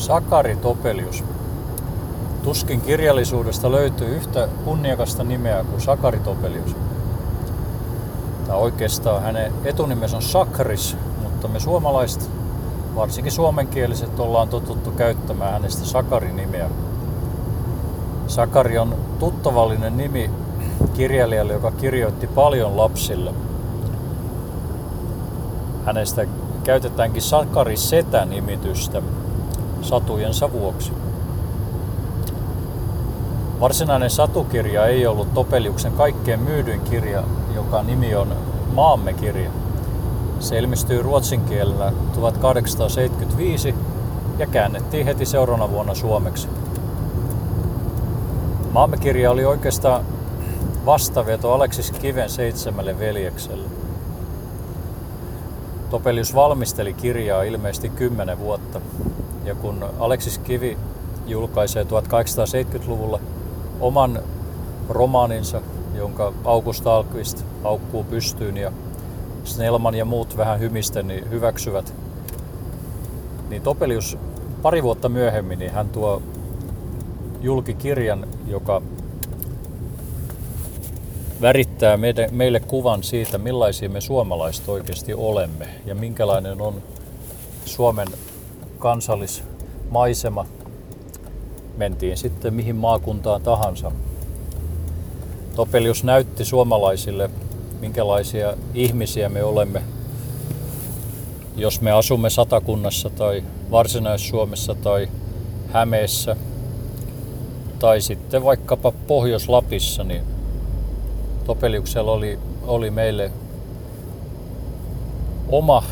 Sakari Topelius. Tuskin kirjallisuudesta löytyy yhtä kunniakasta nimeä kuin Sakari Topelius. Tai oikeastaan hänen etunimensä on Sakris, mutta me suomalaiset, varsinkin suomenkieliset, ollaan totuttu käyttämään hänestä Sakari-nimeä. Sakari on tuttavallinen nimi kirjailijalle, joka kirjoitti paljon lapsille. Hänestä käytetäänkin Sakari Setä-nimitystä satujensa vuoksi. Varsinainen satukirja ei ollut Topeliuksen kaikkein myydyin kirja, joka nimi on Maamme kirja. Se ilmestyi ruotsin kielellä 1875 ja käännettiin heti seuraavana vuonna suomeksi. Maamme kirja oli oikeastaan vastaveto Aleksis Kiven seitsemälle veljekselle. Topelius valmisteli kirjaa ilmeisesti 10 vuotta. Ja kun Aleksis Kivi julkaisee 1870-luvulla oman romaaninsa, jonka August Alquist aukkuu pystyyn ja Snellman ja muut vähän hymisten niin hyväksyvät, niin Topelius pari vuotta myöhemmin niin hän tuo julkikirjan, joka värittää meille kuvan siitä, millaisia me suomalaiset oikeasti olemme ja minkälainen on Suomen kansallismaisema. Mentiin sitten mihin maakuntaan tahansa. Topelius näytti suomalaisille, minkälaisia ihmisiä me olemme, jos me asumme Satakunnassa tai Varsinais-Suomessa tai Hämeessä tai sitten vaikkapa Pohjois-Lapissa, niin Topeliuksella oli, oli meille oma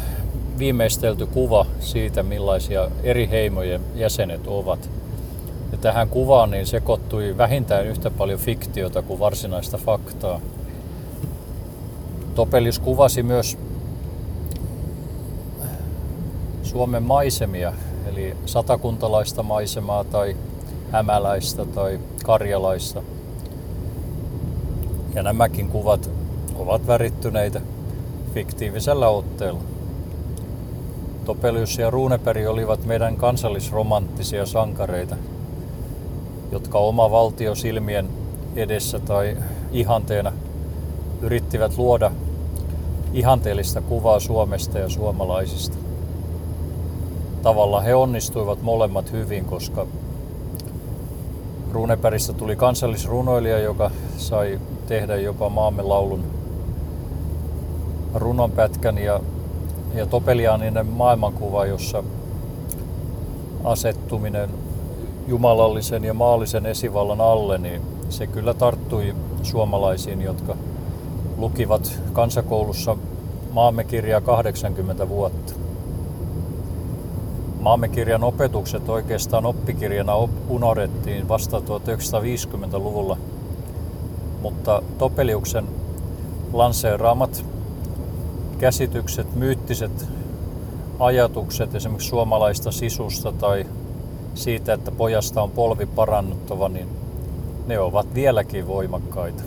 viimeistelty kuva siitä, millaisia eri heimojen jäsenet ovat. Ja tähän kuvaan niin sekoittui vähintään yhtä paljon fiktiota kuin varsinaista faktaa. Topelius kuvasi myös Suomen maisemia, eli satakuntalaista maisemaa tai hämäläistä tai karjalaista – ja nämäkin kuvat ovat värittyneitä fiktiivisellä otteella. Topelius ja Ruuneperi olivat meidän kansallisromanttisia sankareita, jotka oma valtio silmien edessä tai ihanteena yrittivät luoda ihanteellista kuvaa Suomesta ja suomalaisista. Tavalla he onnistuivat molemmat hyvin, koska Ruunepäristä tuli kansallisrunoilija, joka sai tehdä jopa maamme laulun runonpätkän ja, ja Topeliaaninen maailmankuva, jossa asettuminen jumalallisen ja maallisen esivallan alle, niin se kyllä tarttui suomalaisiin, jotka lukivat kansakoulussa maamme kirjaa 80 vuotta. Maamme kirjan opetukset oikeastaan oppikirjana unohdettiin vasta 1950-luvulla mutta Topeliuksen lanseeraamat käsitykset, myyttiset ajatukset esimerkiksi suomalaista sisusta tai siitä, että pojasta on polvi parannuttava, niin ne ovat vieläkin voimakkaita.